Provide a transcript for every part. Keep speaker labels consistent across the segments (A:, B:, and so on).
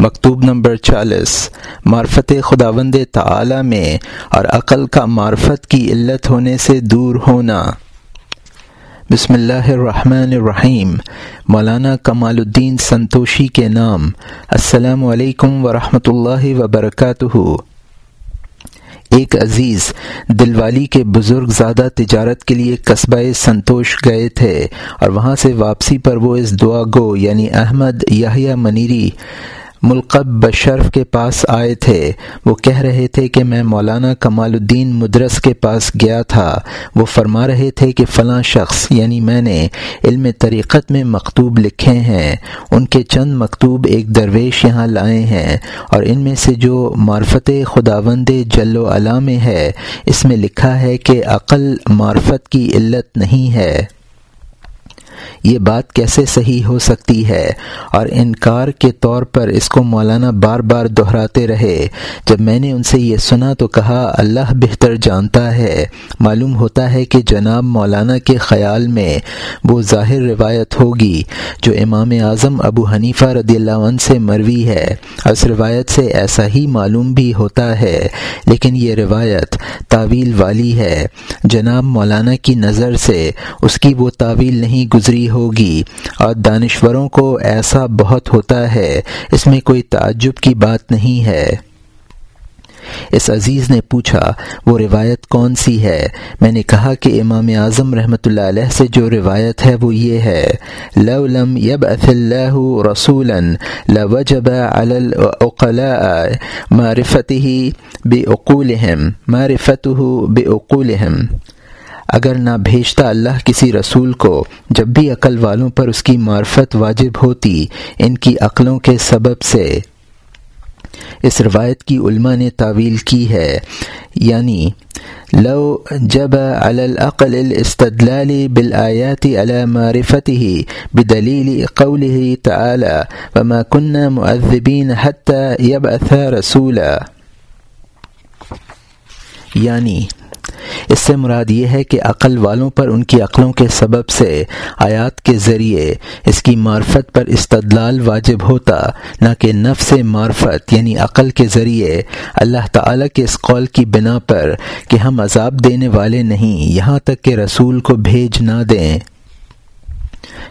A: مکتوب نمبر چالیس، معرفت خداوند تعالی میں اور عقل کا معرفت کی علت ہونے سے دور ہونا۔ بسم اللہ الرحمن الرحیم۔ مولانا کمال الدین سنتوشی کے نام۔ السلام علیکم ورحمۃ اللہ وبرکاتہ۔ ایک عزیز، دلوالی کے بزرگ زیادہ تجارت کے لیے قصبہ سنتوش گئے تھے اور وہاں سے واپسی پر وہ اس دعا گو یعنی احمد یاہیا منیری ملقب بشرف کے پاس آئے تھے۔ وہ کہہ رہے تھے کہ میں مولانا کمال الدین مدرس کے پاس گیا تھا۔ وہ فرما رہے تھے کہ فلاں شخص یعنی میں نے علم طریقت میں مکتوب لکھے ہیں۔ ان کے چند مکتوب ایک درویش یہاں لائے ہیں۔ اور ان میں سے جو معرفت خداوند جل و علا میں ہے، اس میں لکھا ہے کہ عقل معرفت کی علت نہیں ہے۔ یہ بات کیسے صحیح ہو سکتی ہے؟ اور انکار کے طور پر اس کو مولانا بار بار دہراتے رہے۔ جب میں نے ان سے یہ سنا تو کہا، اللہ بہتر جانتا ہے۔ معلوم ہوتا ہے کہ جناب مولانا کے خیال میں وہ ظاہر روایت ہوگی، جو امام اعظم ابو حنیفہ رضی اللہ عنہ سے مروی ہے۔ اس روایت سے ایسا ہی معلوم بھی ہوتا ہے، لیکن یہ روایت تعویل والی ہے۔ جناب مولانا کی نظر سے اس کی وہ تعویل نہیں گزری۔ ہوگی اور دانشوروں کو ایسا بہت ہوتا ہے، اس میں کوئی تعجب کی بات نہیں ہے۔ اس عزیز نے پوچھا، وہ روایت کون سی ہے؟ میں نے کہا کہ امام اعظم رحمۃ اللہ علیہ سے جو روایت ہے وہ یہ ہے، لو لم یب اللہ رسول لوجب معرفت ہی بے اقول معرفت بے اقول اگر نہ بھیجتا اللہ کسی رسول کو، جب بھی عقل والوں پر اس کی معرفت واجب ہوتی، ان کی عقلوں کے سبب سے۔ اس روایت کی علماء نے تعویل کی ہے یعنی لو جب العقل الاستدلال بالآیات على معرفته بدلیل قوله تعالی وما كنا معذبین حتى يبعث رسولا۔ یعنی اس سے مراد یہ ہے کہ عقل والوں پر ان کی عقلوں کے سبب سے آیات کے ذریعے اس کی معرفت پر استدلال واجب ہوتا، نہ کہ نفس معرفت یعنی عقل کے ذریعے اللہ تعالیٰ کے اس قول کی بنا پر کہ ہم عذاب دینے والے نہیں، یہاں تک کہ رسول کو بھیج نہ دیں۔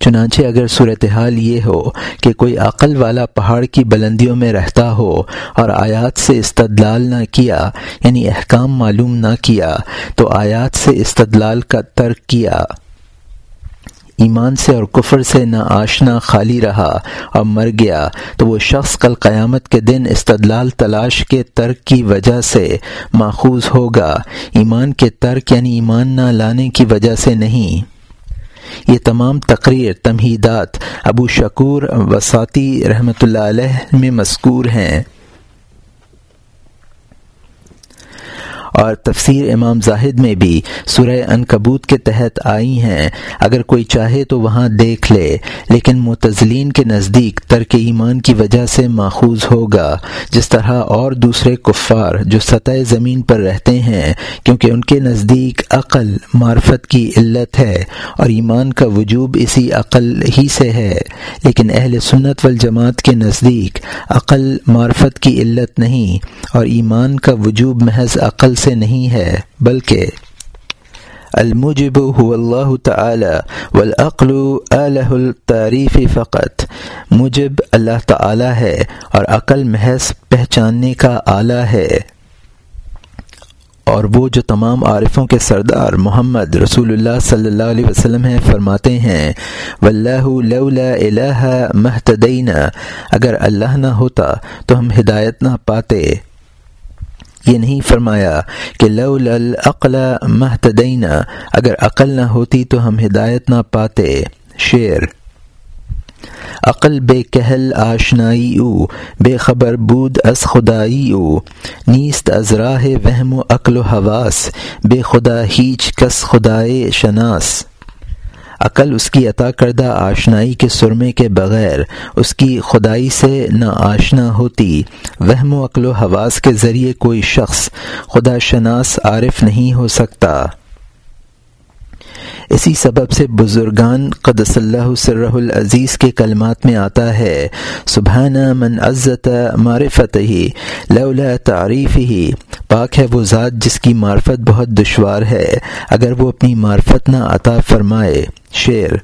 A: چنانچہ اگر صورتحال یہ ہو کہ کوئی عقل والا پہاڑ کی بلندیوں میں رہتا ہو اور آیات سے استدلال نہ کیا یعنی احکام معلوم نہ کیا، تو آیات سے استدلال کا ترک کیا۔ ایمان سے اور کفر سے نہ آشنا خالی رہا اور مر گیا، تو وہ شخص کل قیامت کے دن استدلال تلاش کے ترک کی وجہ سے ماخوذ ہوگا۔ ایمان کے ترک یعنی ایمان نہ لانے کی وجہ سے نہیں۔ یہ تمام تقریر تمہیدات ابو شکور وساطی رحمۃ اللہ علیہ میں مذکور ہیں۔ اور تفسیر امام زاہد میں بھی سورہ انکبوت کے تحت آئی ہیں۔ اگر کوئی چاہے تو وہاں دیکھ لے، لیکن متزلین کے نزدیک ترک ایمان کی وجہ سے ماخوذ ہوگا۔ جس طرح اور دوسرے کفار جو سطح زمین پر رہتے ہیں، کیونکہ ان کے نزدیک عقل معرفت کی علت ہے اور ایمان کا وجوب اسی عقل ہی سے ہے۔ لیکن اہل سنت والجماعت کے نزدیک عقل معرفت کی علت نہیں اور ایمان کا وجوب محض عقل سے نہیں ہے، بلکہ المجب هو اللہ تعالی والعقل آلہ التعریف فقط۔ مجب اللہ تعالی ہے اور عقل محض پہچاننے کا آلہ ہے۔ اور وہ جو تمام عارفوں کے سردار محمد رسول اللہ صلی اللہ علیہ وسلم ہیں، فرماتے ہیں، واللہ لولا الہ محتدینہ اگر اللہ نہ ہوتا تو ہم ہدایت نہ پاتے۔ یہ نہیں فرمایا کہ لو العقل محتدینہ اگر عقل نہ ہوتی تو ہم ہدایت نہ پاتے۔ شعر۔ عقل بے کہل آشنائی او بے خبر بود از خدائی او نیست از راہ وہم و عقل و حواس، بے خدا ہیچ کس خدائے شناس۔ عقل اس کی عطا کردہ آشنائی کے سرمے کے بغیر اس کی خدائی سے نہ آشنا ہوتی۔ وہم و عقل و حواس کے ذریعے کوئی شخص خدا شناس عارف نہیں ہو سکتا۔ اسی سبب سے بزرگان قدس اللہ سرہ العزیز کے کلمات میں آتا ہے سبحانہ من عزت معرفت ہی لولا تعریف ہی پاک ہے وہ ذات جس کی معرفت بہت دشوار ہے، اگر وہ اپنی معرفت نہ عطا فرمائے۔ شعر۔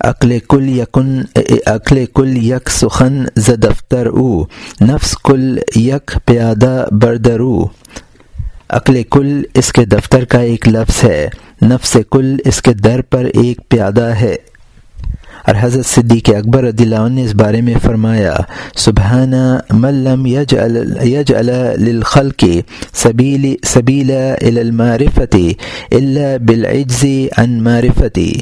A: عقل کل یکن عقل کل یک سخن ز دفتر او نفس کل یک پیادہ بردرو۔ عقل کل اس کے دفتر کا ایک لفظ ہے۔ نفس کل اس کے در پر ایک پیادہ ہے۔ اور حضرت صدیق اکبر رضی اللہ عنہ نے اس بارے میں فرمایا سبحانہ ملم یج یج للخلق سبیل سبیل المعرفتی اللہ بالعجز عن معرفتی۔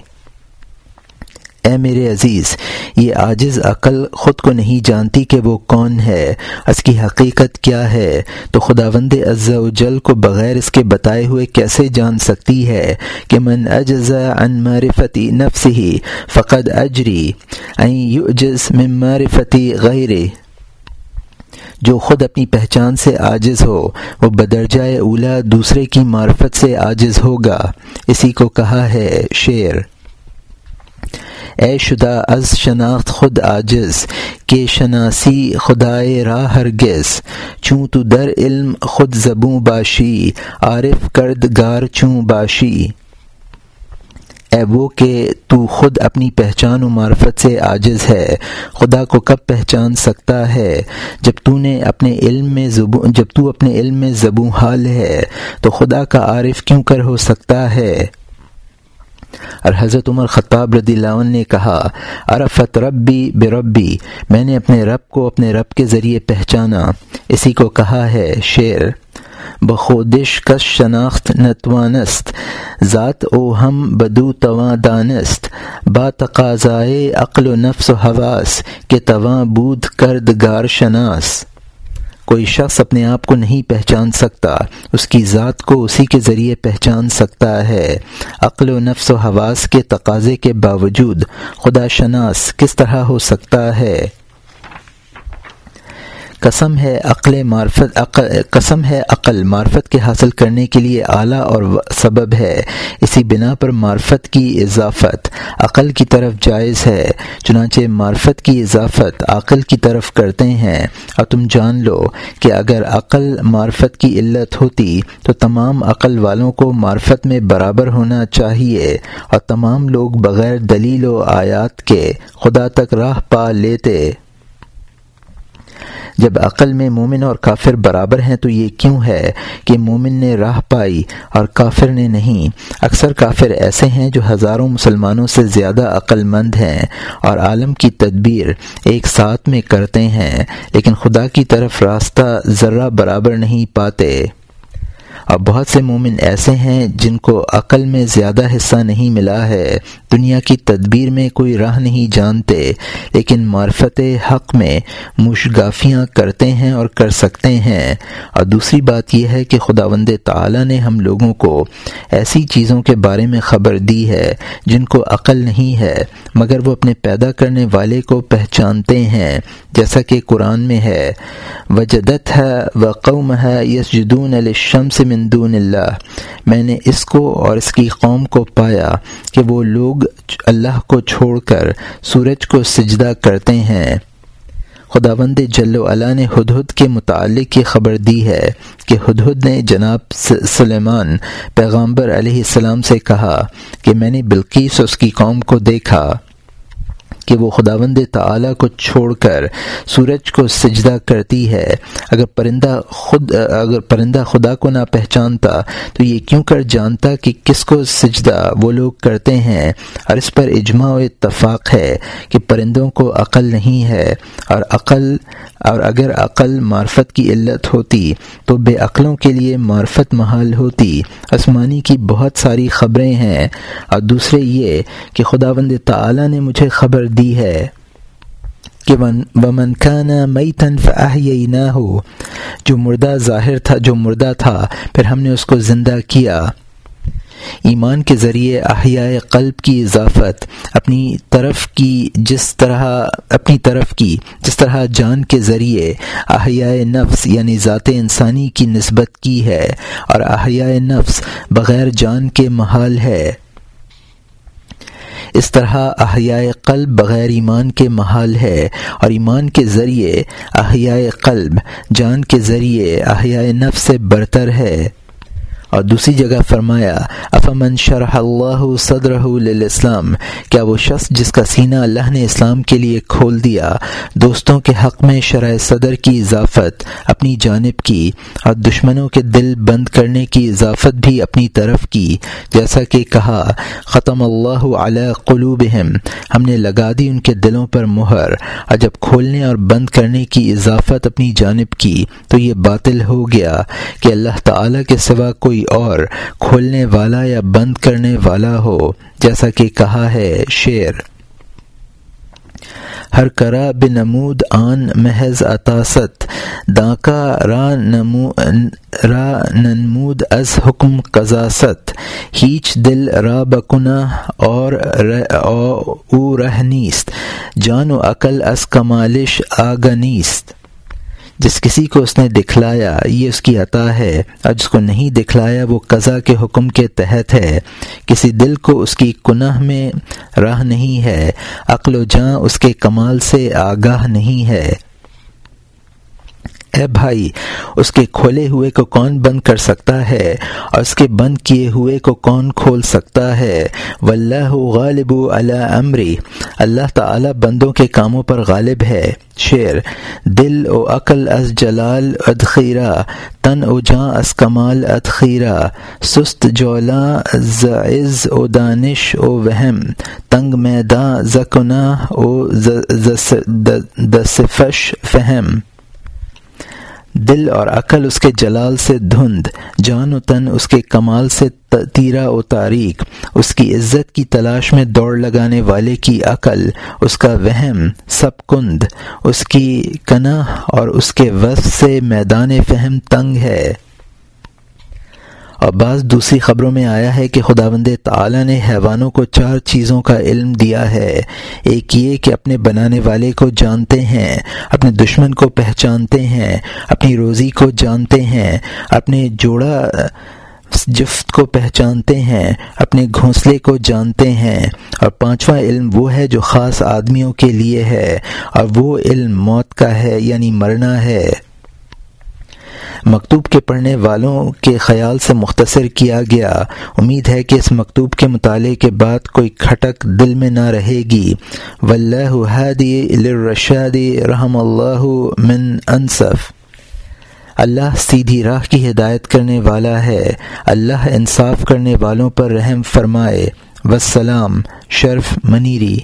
A: اے میرے عزیز یہ عاجز عقل خود کو نہیں جانتی کہ وہ کون ہے، اس کی حقیقت کیا ہے؟ تو خدا وند و جل کو بغیر اس کے بتائے ہوئے کیسے جان سکتی ہے کہ من اجزا عن معرفتی نفس ہی فقد اجری من معرفتی غیر جو خود اپنی پہچان سے عاجز ہو، وہ بدرجۂ اولا دوسرے کی معرفت سے عاجز ہوگا۔ اسی کو کہا ہے شعر۔ اے شدہ از شناخت خود عاجز، کہ شناسی خدائے راہ ہرگز، چوں تو در علم خود زبوں باشی، عارف کرد گار چوں باشی۔ اے وہ کہ تو خود اپنی پہچان و معرفت سے عاجز ہے، خدا کو کب پہچان سکتا ہے؟ جب تو نے اپنے علم میں زبوں جب تو اپنے علم میں زبوں حال ہے، تو خدا کا عارف کیوں کر ہو سکتا ہے؟ اور حضرت عمر خطاب رضی اللہ عنہ نے کہا، عرفت ربی بے ربی میں نے اپنے رب کو اپنے رب کے ذریعے پہچانا، اسی کو کہا ہے شعر، بخودش کش شناخت نتوانست، ذات او ہم بدو تواں دانست، با تقاضائے عقل و نفس و حواس، کہ تواں بود کرد گار شناس. کوئی شخص اپنے آپ کو نہیں پہچان سکتا، اس کی ذات کو اسی کے ذریعے پہچان سکتا ہے۔ عقل و نفس و حواس کے تقاضے کے باوجود خدا شناس کس طرح ہو سکتا ہے؟ قسم ہے عقل معرفت قسم ہے عقل معرفت کے حاصل کرنے کے لیے اعلیٰ اور سبب ہے۔ اسی بنا پر معرفت کی اضافت عقل کی طرف جائز ہے، چنانچہ معرفت کی اضافت عقل کی طرف کرتے ہیں۔ اور تم جان لو کہ اگر عقل معرفت کی علت ہوتی تو تمام عقل والوں کو معرفت میں برابر ہونا چاہیے اور تمام لوگ بغیر دلیل و آیات کے خدا تک راہ پا لیتے۔ جب عقل میں مومن اور کافر برابر ہیں تو یہ کیوں ہے کہ مومن نے راہ پائی اور کافر نے نہیں؟ اکثر کافر ایسے ہیں جو ہزاروں مسلمانوں سے زیادہ عقل مند ہیں اور عالم کی تدبیر ایک ساتھ میں کرتے ہیں، لیکن خدا کی طرف راستہ ذرہ برابر نہیں پاتے۔ اور بہت سے مومن ایسے ہیں جن کو عقل میں زیادہ حصہ نہیں ملا ہے۔ دنیا کی تدبیر میں کوئی راہ نہیں جانتے، لیکن معرفت حق میں مشگافیاں کرتے ہیں اور کر سکتے ہیں۔ اور دوسری بات یہ ہے کہ خدا وند تعالیٰ نے ہم لوگوں کو ایسی چیزوں کے بارے میں خبر دی ہے جن کو عقل نہیں ہے، مگر وہ اپنے پیدا کرنے والے کو پہچانتے ہیں۔ جیسا کہ قرآن میں ہے وجدت ہے و قوم ہے یس جدون الشمس من دون اللہ۔ میں نے اس کو اور اس کی قوم کو پایا کہ وہ لوگ اللہ کو چھوڑ کر سورج کو سجدہ کرتے ہیں۔ خداوند جل و علا نے ہدہد کے متعلق یہ خبر دی ہے کہ ہدہد نے جناب سلیمان پیغامبر علیہ السلام سے کہا کہ میں نے بلقیس اس کی قوم کو دیکھا۔ کہ وہ خداوند تعالی کو چھوڑ کر سورج کو سجدہ کرتی ہے۔ اگر پرندہ خود، اگر پرندہ خدا کو نہ پہچانتا، تو یہ کیوں کر جانتا کہ کس کو سجدہ وہ لوگ کرتے ہیں؟ اور اس پر اجماع و اتفاق ہے کہ پرندوں کو عقل نہیں ہے۔ اور عقل، اور اگر عقل معرفت کی علت ہوتی، تو بے عقلوں کے لیے معرفت محال ہوتی۔ آسمانی کی بہت ساری خبریں ہیں۔ اور دوسرے یہ کہ خدا بند تعالیٰ نے مجھے خبر دی ہے کہ ومن کانا مئی تنف نہ ہو جو مردہ ظاہر تھا، جو مردہ تھا، پھر ہم نے اس کو زندہ کیا۔ ایمان کے ذریعے احیاء قلب کی اضافت، اپنی طرف کی جس طرح اپنی طرف کی جس طرح جان کے ذریعے احیاء نفس یعنی ذات انسانی کی نسبت کی ہے، اور احیاء نفس بغیر جان کے محال ہے۔ اس طرح احیاء قلب بغیر ایمان کے محال ہے اور ایمان کے ذریعے احیاء قلب جان کے ذریعے احیاء نفس سے برتر ہے۔ اور دوسری جگہ فرمایا، افمن شرح اللہ صدر اسلام کیا وہ شخص جس کا سینہ اللہ نے اسلام کے لیے کھول دیا، دوستوں کے حق میں شرح صدر کی اضافت اپنی جانب کی اور دشمنوں کے دل بند کرنے کی اضافت بھی اپنی طرف کی، جیسا کہ کہا، ختم اللہ علی قلوبہم، ہم نے لگا دی ان کے دلوں پر مہر اور جب کھولنے اور بند کرنے کی اضافت اپنی جانب کی، تو یہ باطل ہو گیا کہ اللہ تعالی کے سوا کوئی اور کھولنے والا یا بند کرنے والا ہو، جیسا کہ کہا ہے شعر۔ ہر کرا بنمود آن محض عطاست داکا را نمو، را ننمود از حکم قزاست ہیچ دل را بکنا اور او رہنیست جان و عقل از کمالش آگنیست جس کسی کو اس نے دکھلایا، یہ اس کی عطا ہے۔ اور جس کو نہیں دکھلایا، وہ قضا کے حکم کے تحت ہے۔ کسی دل کو اس کی کنہ میں راہ نہیں ہے۔ عقل و جاں اس کے کمال سے آگاہ نہیں ہے۔ اے بھائی، اس کے کھولے ہوئے کو کون بند کر سکتا ہے؟ اور اس کے بند کیے ہوئے کو کون کھول سکتا ہے؟ واللہ غالب علی امری۔ اللہ تعالی بندوں کے کاموں پر غالب ہے۔ شعر، دل و عقل از جلال ادخیرہ تن او جاں از کمال ادخیرہ سست جولا زعز او دانش او وہم۔ تنگ میداں زکنا او دسفش فہم۔ دل اور عقل اس کے جلال سے دھند، جان و تن اس کے کمال سے تیرا و تاریخ اس کی عزت کی تلاش میں دوڑ لگانے والے کی عقل، اس کا وہم سب کند۔ اس کی کنا اور اس کے وصف سے میدان فہم تنگ ہے۔ اور بعض دوسری خبروں میں آیا ہے کہ خدا بند تعالیٰ نے حیوانوں کو چار چیزوں کا علم دیا ہے۔ ایک یہ کہ اپنے بنانے والے کو جانتے ہیں، اپنے دشمن کو پہچانتے ہیں، اپنی روزی کو جانتے ہیں، اپنے جوڑا جفت کو پہچانتے ہیں، اپنے گھونسلے کو جانتے ہیں۔ اور پانچواں علم وہ ہے جو خاص آدمیوں کے لیے ہے، اور وہ علم موت کا ہے یعنی مرنا ہے۔ مکتوب کے پڑھنے والوں کے خیال سے مختصر کیا گیا۔ امید ہے کہ اس مکتوب کے مطالعے کے بعد کوئی کھٹک دل میں نہ رہے گی۔ للرشادی رحم اللہ من انصف۔ اللہ سیدھی راہ کی ہدایت کرنے والا ہے۔ اللہ انصاف کرنے والوں پر رحم فرمائے۔ وسلام شرف منیری۔